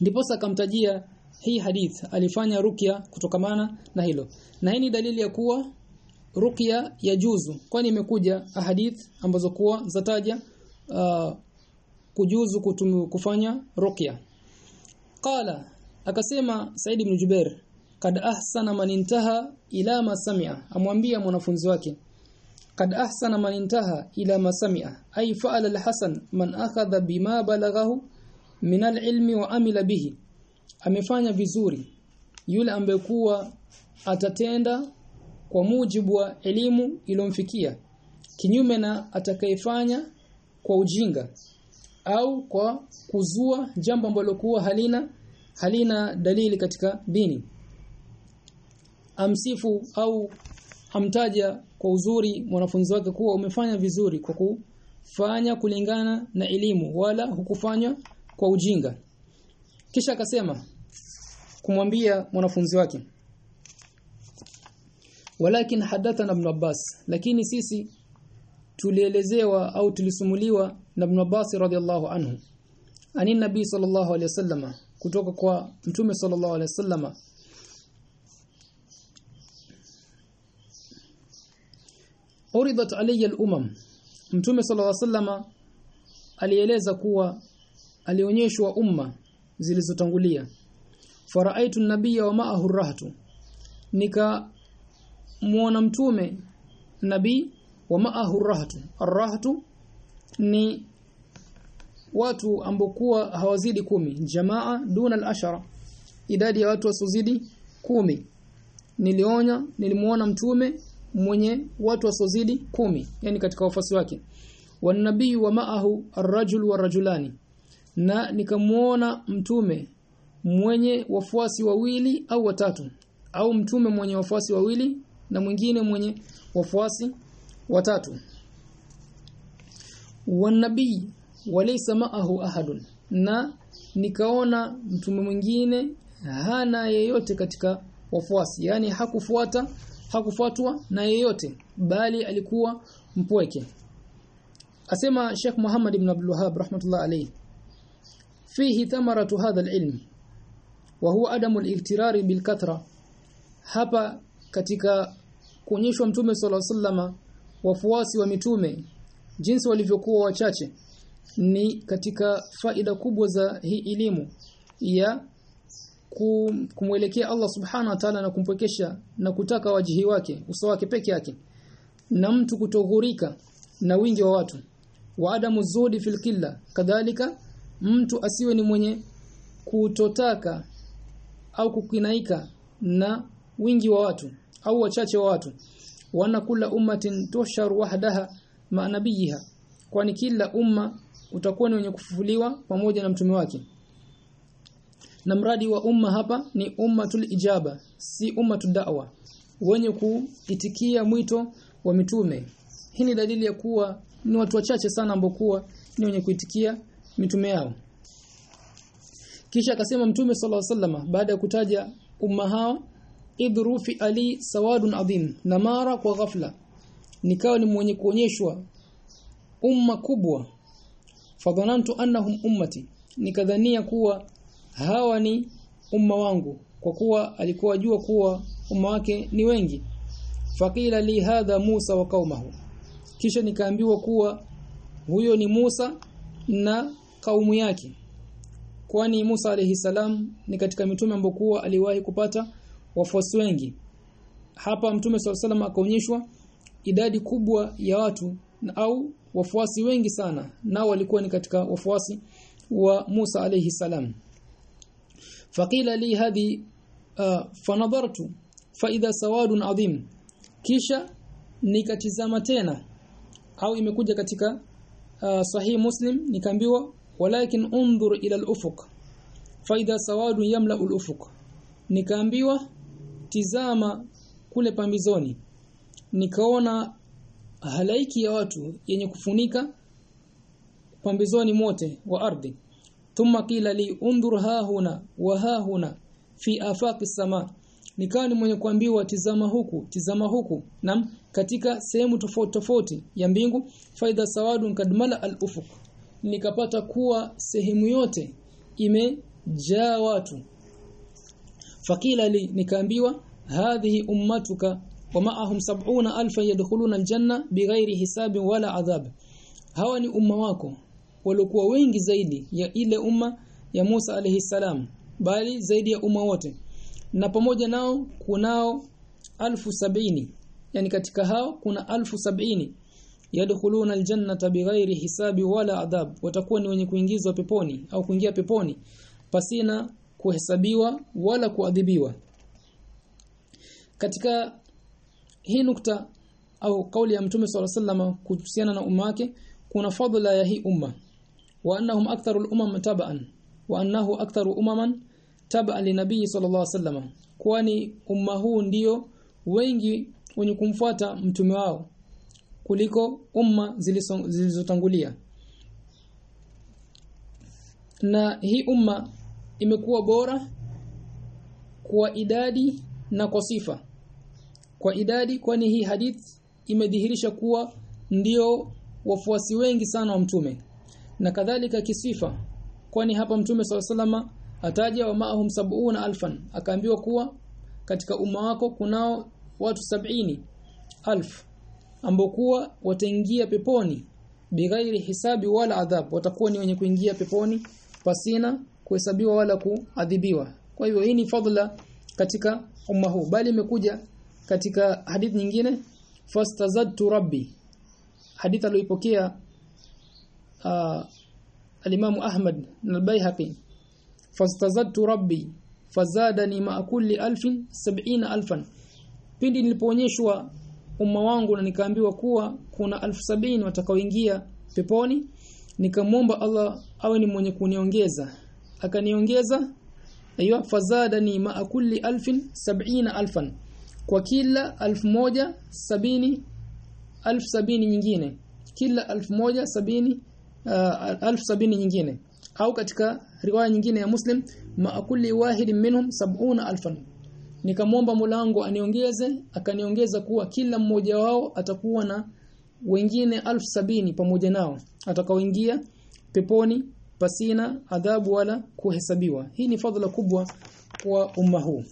S1: Ndiposa akamtajia hii hadith alifanya rukia kutokamana na hilo. Na hii ni dalili ya kuwa rukia ya juzu kwani imekuja hadith ambazo kuwa zataja uh, kujuzu kutumu, kufanya rukia. Qala akasema Said ibn Jubair kad ahsana man intaha ila ma sami'a. Amwambia mwanafunzi wake kad ahsana man intaha ila ma sami'a. Ay fa'ala al-hasan man akhadha bima balaghahu min al-ilmi wa amila bihi. Amefanya vizuri yule ambaye kuwa atatenda kwa mujibu wa elimu iliyomfikia kinyume na atakayefanya kwa ujinga au kwa kuzua jambo ambalo kuwa halina halina dalili katika dini. Amsifu au amtaja kwa uzuri mwanafunzi wake kuwa umefanya vizuri kwa kufanya kulingana na elimu wala hukufanya kwa ujinga. Kisha akasema kumwambia mwanafunzi wake walakin hadathana ibn Abbas lakini sisi tulielezewa au tulisumuliwa na ibn Abbas radhiallahu anhu. Ani nabii sallallahu alayhi wasallama kutoka kwa mtume sallallahu alaihi wasallama uridat alayya al-umam. Mtume sallallahu alaihi wasallama alieleza kuwa alionyeshwa umma zilizotangulia. Faraitu nabiyya wa ma'ahu rahtu nika muona mtume nabii wa ma'ahu rahtu arrahtu ni watu ambokuwa hawazidi kumi. Jamaa duna al-ashara. Idadi ya watu wasozidi kumi. Nilionya nilimuona mtume mwenye watu wasozidi kumi. Yani katika wafasi wake. Wanabii wa ma'ahu arrajul wa rajulani. Na nikamuona mtume mwenye wafuasi wawili au watatu. Au mtume mwenye wafuasi wawili na mwingine mwenye wafuasi watatu. Wanabii walaysa ma'ahu ahadun. Na nikaona mtume mwingine hana yeyote katika wafuasi. Yani hakufuata hakufuatwa na yeyote bali alikuwa mpweke. Asema Sheikh Muhammad ibn Abdul Wahhab rahmatullah alayhi fihi thamaratu hadha alilm wa huwa adamu al-iltirari bilkathra. Hapa katika kuonyeshwa mtume sallallahu sallama wafuasi wa mitume jinsi walivyokuwa wachache ni katika faida kubwa za hii elimu ya kumwelekea Allah subhana wa ta'ala na kumpwekesha na kutaka wajihi wake uso wake peke yake na mtu kutoghurika na wingi wa watu wa adamu zudi fil killa kadhalika mtu asiwe ni mwenye kutotaka au kukinaika na wingi wa watu au wachache wa watu wana kula ummatin tushar wahdaha ma nabiyiha kwani kila umma utakuwa ni wenye kufufuliwa pamoja na mtume wake. Na mradi wa umma hapa ni ummatul ijaba si ummatud da'wa wenye kuitikia mwito wa mitume. Hii ni dalili ya kuwa ni watu wachache sana ambao kuwa ni wenye kuitikia mitume yao. Kisha akasema mtume sallallahu alaihi wasallam baada ya kutaja umma hao idrufi ali sawadun adhim na mara kwa ghafla. Nikawa ni mwenye kuonyeshwa umma kubwa fadhanantu annahum ummati nikadhania kuwa hawa ni umma wangu kwa kuwa alikuwa jua kuwa umma wake ni wengi. Faqila li hadha Musa wa kaumahu kisha nikaambiwa kuwa huyo ni Musa na kaumu yake kwani Musa alayhi salam ni katika mitume ambao kuwa aliwahi kupata wafuasi wengi. Hapa mtume SAW akaonyeshwa idadi kubwa ya watu au wafuasi wengi sana nao walikuwa ni katika wafuasi wa Musa alayhi salam. Faqila li hadi uh, fanadartu fa idha sawadun adhim. Kisha nikatizama tena au imekuja katika uh, sahih muslim nikaambiwa walakin unzur ila al-ufuq fa idha sawadun yamla al-ufuq. Nikaambiwa tizama kule pambizoni. Nikaona halaiki ya watu yenye kufunika pambizoni mote wa ardhi thumma qila li undur ha huna wa ha huna fi afaqi sama. Nikawa ni mwenye kuambiwa tizama huku tizama huku. Nam katika sehemu tofauti tofauti ya mbingu. Faida sawadun kadmala al-ufuq nikapata kuwa sehemu yote imejaa watu. Fakila li nikaambiwa hadhihi ummatuka ma'ahum sab'una alfa yadkhuluna aljanna bighairi hisabi wala adhab. Hawa ni umma wako walikuwa wengi zaidi ya ile umma ya Musa alayhi salam bali zaidi ya umma wote. Na pamoja nao kunao alfu sabini. Yani katika hao kuna alfu sabini. Yadkhuluna aljannata bighairi hisabi wala adhab. Watakuwa ni wenye kuingizwa peponi au kuingia peponi pasina kuhesabiwa wala kuadhibiwa. Katika hii nukta au kauli ya mtume swalla sallama kuhusiana na umma wake kuna fadhila ya hii umma. Wa annahum aktharu al-umam taba'an wa annahu aktharu umaman taba'an linabii sallallahu alaihi wasallam. Kwani umma huu ndio wengi wenye kumfuata mtume wao kuliko umma zilizotangulia. Na hii umma imekuwa bora kwa idadi na kwa sifa kwa idadi kwani hii hadith imedhihirisha kuwa ndio wafuasi wengi sana wa mtume. Na kadhalika kisifa kwani hapa mtume SAW ataja wa maahum sab'una alfan akaambiwa kuwa katika umma wako kunao watu sabini alf ambao kuwa wataingia peponi bighairi hisabi wala adhab. Watakuwa ni wenye kuingia peponi pasina kuhesabiwa wala kuadhibiwa. Kwa hivyo hii ni fadla katika umma huu. Bali imekuja katika hadith nyingine fastazadtu rabbi. Hadith aliyopokea uh, alimamu Ahmad na al-Baihaqi. Fastazadtu rabbi fazadani ma kulli alfin sab'ina alfan. Pindi nilipoonyeshwa umma wangu na nikaambiwa kuwa kuna alfu sabini watakaoingia peponi nikamwomba Allah awe ni mwenye kuniongeza. Akaniongeza aiyo fazadani ma kulli alfin sab'ina alfan kwa kila alfu moja sabini alfu sabini nyingine. Kila alfu moja sabini uh, alfu sabini nyingine. Au katika riwaya nyingine ya Muslim ma kulli wahidin minhum sab'una alfan. Nikamwomba mulango aniongeze akaniongeza kuwa kila mmoja wao atakuwa na wengine alfu sabini pamoja nao atakaoingia peponi pasina adhabu wala kuhesabiwa. Hii ni fadhila kubwa kwa umma huu.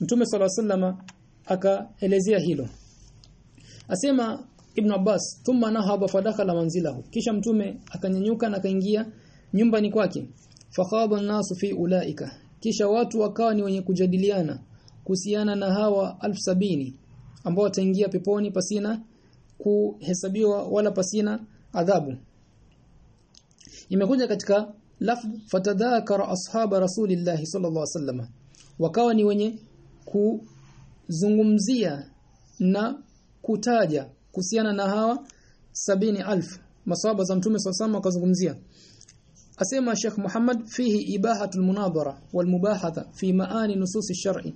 S1: Mtume sala sallama akaelezea hilo. Asema Ibn Abbas thumma nahaba fadakhala manzilahu. Kisha mtume akanyanyuka na akaingia nyumbani kwake. Fakhaba nasu fi ulaika. Kisha watu wakawa ni wenye kujadiliana kuhusiana na hawa alf sabini ambao wataingia peponi pasina kuhesabiwa wala pasina adhabu. Imekuja katika lafdh fatadhakara ashaba rasulillahi sallallahu alaihi wasallam. Wakawa ni wenye kuzungumzia na kutaja kuhusiana na hawa sabini alf maswahaba za mtume sallallahu akazungumzia asema Sheikh Muhammad fihi ibahatul munadhara wal mubahatha fi maani nusus ash-shar'i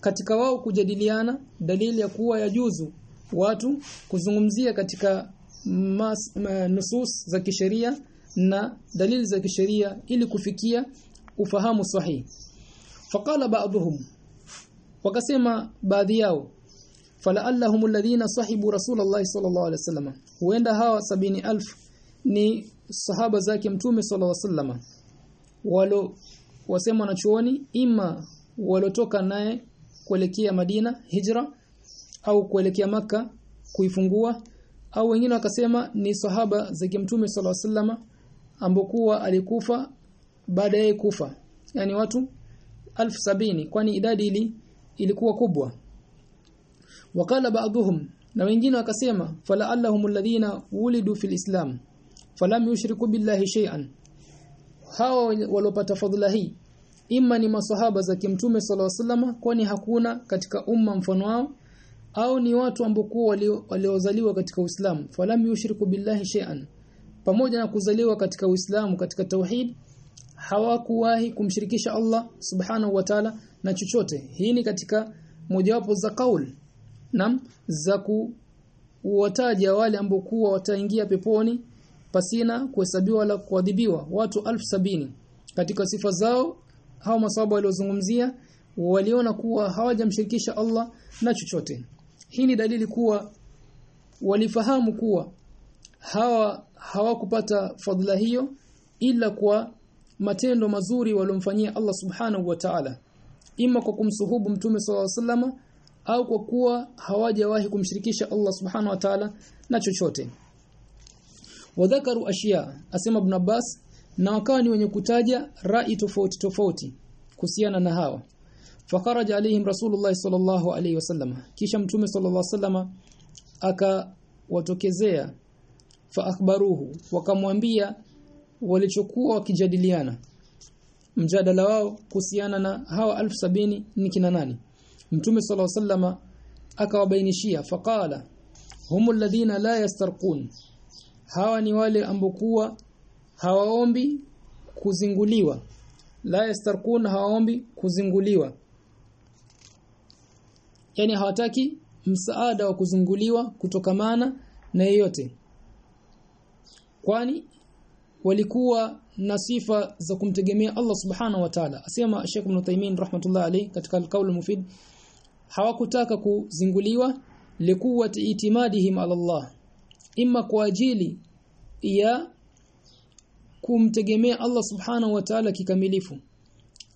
S1: katika wao kujadiliana dalili ya kuwa yajuzu watu kuzungumzia katika mas, ma, nusus za kisheria na dalili za kisheria ili kufikia ufahamu sahihi. Faqala ba'dhum wakasema baadhi yao fala'allahum alladhina sahibu rasulullah sallallahu alaihi wasallam. Huenda hawa sabini alf ni sahaba zake mtume sallallahu alaihi wasallam walo wasema na chuoni ima walotoka naye kuelekea Madina hijra au kuelekea maka kuifungua au wengine wakasema ni sahaba zake mtume sallallahu alaihi wasallam ambokuwa alikufa baada ya kufa. Yani watu alf sabini kwani idadi ili ilikuwa kubwa. Wakala baadhuhum na wengine wakasema fala allahum alladhina wulidu fil islam falam yushriku billahi shay'an. Hao walopata fadhila hii imma ni masahaba za kimtume sallallahu alaihi wasallam kwani hakuna katika umma mfano wao au ni watu ambao waliozaliwa katika Uislamu falam yushriku billahi shay'an. Pamoja na kuzaliwa katika Uislamu katika tauhid hawakuwahi kumshirikisha Allah subhanahu wa ta'ala na chochote. Hii ni katika mojawapo za kaul nam za kuwataja wale ambao kuwa wataingia peponi pasina kuhesabiwa wala kuadhibiwa. Watu alf sabini. Katika sifa zao hao maswahaba waliozungumzia waliona kuwa hawajamshirikisha Allah na chochote. Hii ni dalili kuwa walifahamu kuwa hawa hawakupata fadhila hiyo ila kwa matendo mazuri waliomfanyia Allah subhanahu wa ta'ala ima kwa kumsuhubu mtume sallallahu alaihi wasallam au kwa kuwa hawajawahi kumshirikisha Allah subhanahu wa ta'ala na chochote. Wadhakaru ashiya asema ibn Abbas na wakawa ni wenye kutaja rai tofauti tofauti kuhusiana na hawa. Fakaraja alaihim rasulullah sallallahu alaihi wasallam. Kisha mtume sallallahu alaihi wasallam akawatokezea fa akhbaruhu wakamwambia walichokuwa wakijadiliana mjadala wao kuhusiana na hawa alfu sabini ni kina nani. Mtume sala sallama akawabainishia faqala humu alladhina la yastarqun. Hawa ni wale ambokuwa hawaombi kuzinguliwa. La yastarqun hawaombi kuzinguliwa. Yani hawataki msaada wa kuzunguliwa kutokamana na yeyote. Kwani walikuwa na sifa za kumtegemea Allah subhanahu wa ta'ala. Asema Sheikh Ibn Taymin rahmatullah alayhi katika al-qawl mufid hawakutaka kuzinguliwa likuwati itimadihim ala Allah imma kwa ajili ya kumtegemea Allah subhanahu wa ta'ala kikamilifu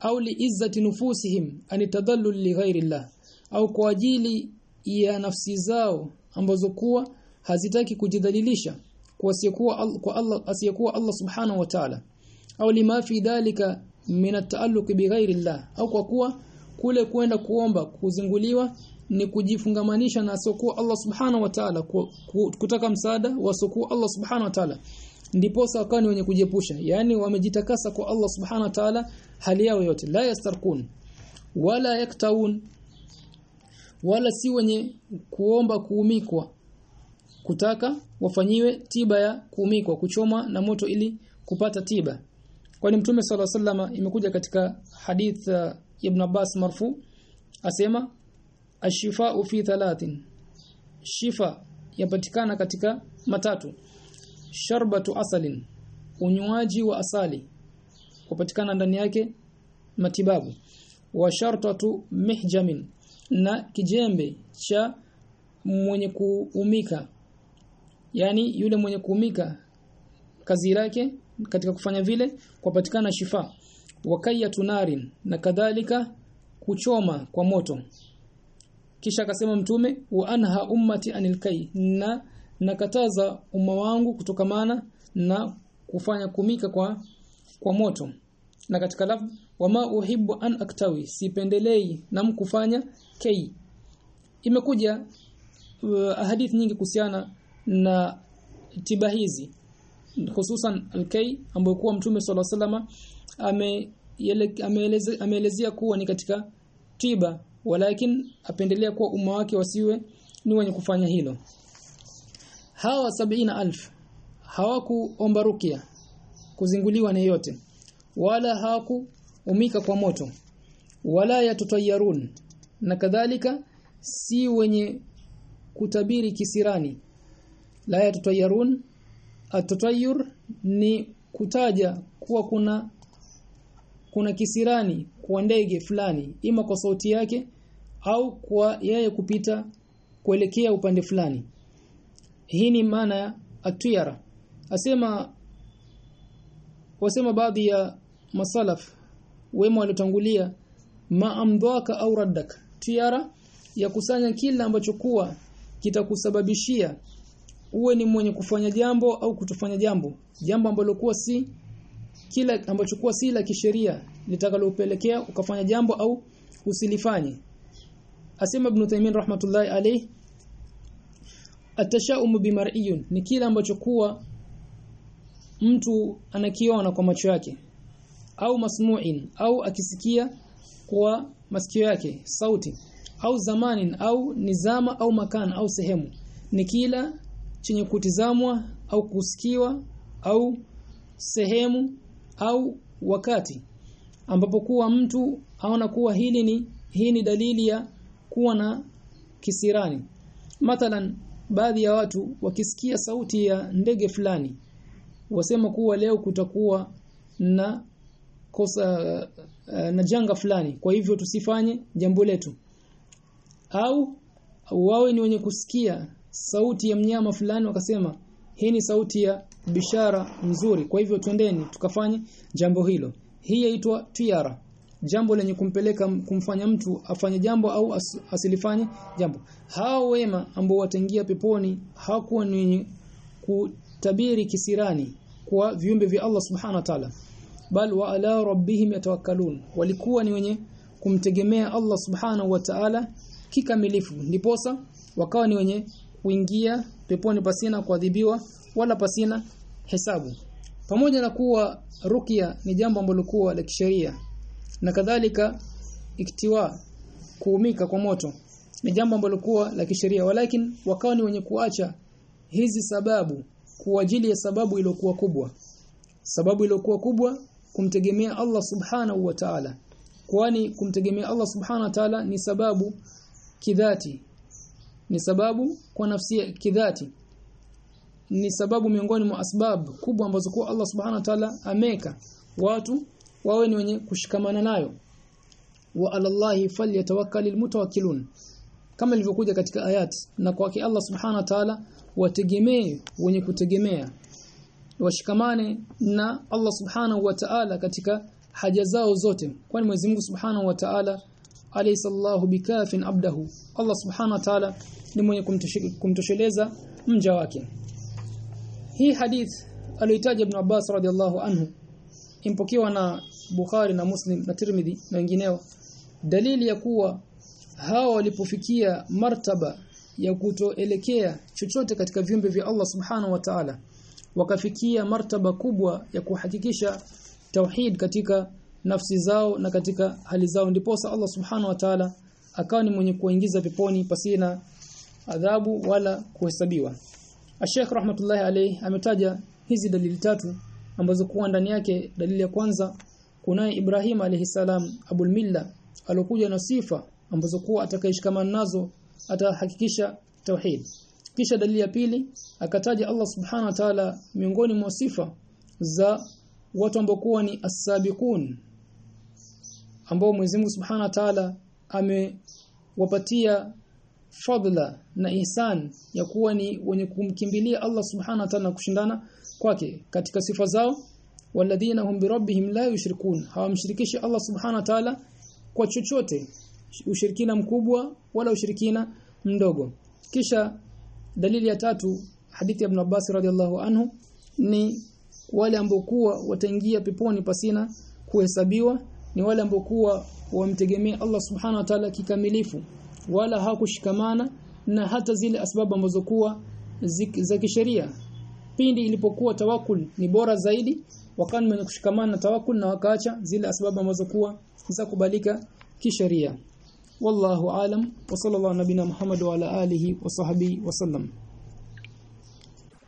S1: au liizzati nufusihim anitadallul li ghairi Allah au kwa ajili ya nafsi zao ambazo kuwa hazitaki kujidhalilisha kwa asiyekuwa kwa Allah asiyekuwa Allah subhanahu wa ta'ala au lima fi dhalika min at-ta'alluq bi ghairi Allah. Au kwa kuwa kule kwenda kuomba kuzinguliwa ni kujifungamanisha na asiokuwa Allah subhanahu wa ta'ala kutaka msaada wa wasiokuwa Allah subhanahu wa ta'ala. Ndipo wakawa ni wenye kujepusha yani wamejitakasa kwa Allah subhanahu wa ta'ala hali yao yote. La yastarkun wala yaktaun wala si wenye kuomba kuumikwa. Kutaka wafanyiwe tiba ya kuumikwa kuchoma na moto ili kupata tiba kwani mtume sala sallama imekuja katika hadith uh, ibn Abbas marfu asema ashifa fi thalathin. Shifa yapatikana katika matatu. Sharbatu asalin unywaji wa asali kupatikana ndani yake matibabu. Wa shartatu mihjamin na kijembe cha mwenye kuumika. Yani yule mwenye kuumika kazi yake katika kufanya vile kupatikana shifa. Wakayatu narin na kadhalika kuchoma kwa moto. Kisha akasema mtume wa anha ummati anil kai na nakataza umma wangu kutokamana na kufanya kumika kwa kwa moto. Na katika lafz wama uhibbu an aktawi sipendelei na mkufanya kai imekuja uh, hadithi nyingi kuhusiana na tiba hizi hususan al-kay ambayo kuwa mtume sala salama ameelezea ameelezea kuwa ni katika tiba walakin apendelea kuwa umma wake wasiwe ni wenye kufanya hilo. Hawa alf hawakuomba rukia kuzinguliwa na yote wala hawakuumika kwa moto wala yatutayarun na kadhalika si wenye kutabiri kisirani. La yatutayarun atutayur ni kutaja kuwa kuna kuna kisirani kwa ndege fulani. Ima kwa sauti yake au kwa yeye kupita kuelekea upande fulani. Hii ni maana ya atuyara asema wasema baadhi ya masalaf wema waliotangulia maamdhaka au raddaka tiara ya kusanya kila ambacho kuwa kitakusababishia uwe ni mwenye kufanya jambo au kutofanya jambo. Jambo ambalo kuwa si kila ambacho kuwa si la kisheria litakalopelekea ukafanya jambo au usilifanye. Asema ibn Taymiyyah rahmatullahi alayhi atashaumu bimar'iyun ni kila ambacho kuwa mtu anakiona kwa macho yake. Au masmu'in au akisikia kwa masikio yake sauti. Au zamanin au nizama au makan au sehemu. Ni kila chenye kutizamwa au kusikiwa au sehemu au wakati ambapo kuwa mtu aona kuwa hili ni hii ni dalili ya kuwa na kisirani. Mathalan baadhi ya watu wakisikia sauti ya ndege fulani wasema kuwa leo kutakuwa na kosa uh, na janga fulani kwa hivyo tusifanye jambo letu. Au wawe ni wenye kusikia sauti ya mnyama fulani wakasema hii ni sauti ya bishara nzuri kwa hivyo twendeni tukafanye jambo hilo. Hii yaitwa tiara jambo lenye kumpeleka kumfanya mtu afanye jambo au as, asilifanye jambo. Hao wema ambao wataingia peponi hawakuwa ni kutabiri kisirani kwa viumbe vya Allah subhanahu wa ta'ala bal wa ala rabbihim yatawakkalun. Walikuwa ni wenye kumtegemea Allah subhanahu wa ta'ala kikamilifu. Ndiposa wakawa ni wenye kuingia peponi pasina kuadhibiwa wala pasina hesabu. Pamoja na kuwa rukia ni jambo ambalo kuwa la kisheria na kadhalika iktiwa kuumika kwa moto ni jambo ambalo kuwa la kisheria. Walakin wakawa ni wenye kuacha hizi sababu kwa ajili ya sababu iliyokuwa kubwa. Sababu iliyokuwa kubwa kumtegemea Allah subhanahu wa ta'ala. Kwani kumtegemea Allah subhanahu wa ta'ala ni sababu kidhati ni sababu kwa nafsi kidhati. Ni sababu miongoni mwa asbab kubwa ambazo kwa Allah subhanahu wa ta'ala ameka watu wawe ni wenye kushikamana nayo. Wa alallahi falyatawakkalul mutawakkilun kama ilivyokuja katika ayati na kwake Allah subhanahu wa ta'ala wategemee wenye kutegemea. Washikamane na Allah subhanahu wa ta'ala katika haja zao zote. Kwani Mwenyezi Mungu subhanahu wa ta'ala alaysallahu bikafin abdahu. Allah subhanahu wa ta'ala ni mwenye kumtosheleza mja wake. Hii hadith aliyotaja Ibn Abbas radhiallahu anhu impokewa na Bukhari na Muslim na Tirmidhi na wengineo dalili ya kuwa hao walipofikia martaba ya kutoelekea chochote katika viumbe vya Allah subhanahu wa ta'ala wakafikia martaba kubwa ya kuhakikisha tauhid katika nafsi zao na katika hali zao. Ndiposa Allah subhanahu wa ta'ala akawa ni mwenye kuingiza peponi pasina adhabu wala kuhesabiwa. Sheikh rahmatullahi alayhi ametaja hizi dalili tatu ambazo kuwa ndani yake. Dalili ya kwanza kunaye Ibrahim alayhi salam abul milla alokuja na sifa ambazo kuwa atakayeshikamana nazo atahakikisha tauhid. Kisha dalili ya pili akataja Allah subhanahu wa ta'ala miongoni mwa sifa za watu ambao ni as-sabiqun ambao Mwenyezi Mungu subhanahu wa ta'ala amewapatia fadla na ihsan ya kuwa ni wenye kumkimbilia Allah subhanahu wa ta'ala kushindana kwake katika sifa zao walladhina hum birabbihim la yushrikun. Hawamshirikishi Allah subhanahu wa ta'ala kwa chochote ushirikina mkubwa wala ushirikina mdogo. Kisha dalili ya tatu hadithi ya Ibn Abbas radhiallahu anhu ni wale ambao kuwa wataingia peponi pasina kuhesabiwa ni wale ambao kuwa wamtegemea Allah subhana wa ta'ala kikamilifu wala hakushikamana na hata zile asbabu ambazo kuwa za kisheria. Pindi ilipokuwa tawakul ni bora zaidi wakani mwenye kushikamana na tawakul na wakaacha zile asbabu ambazo kuwa za kubalika kisheria. Wallahu alam wa sallallahu nabina muhammad wa ala alihi wa sahbihi wa sallam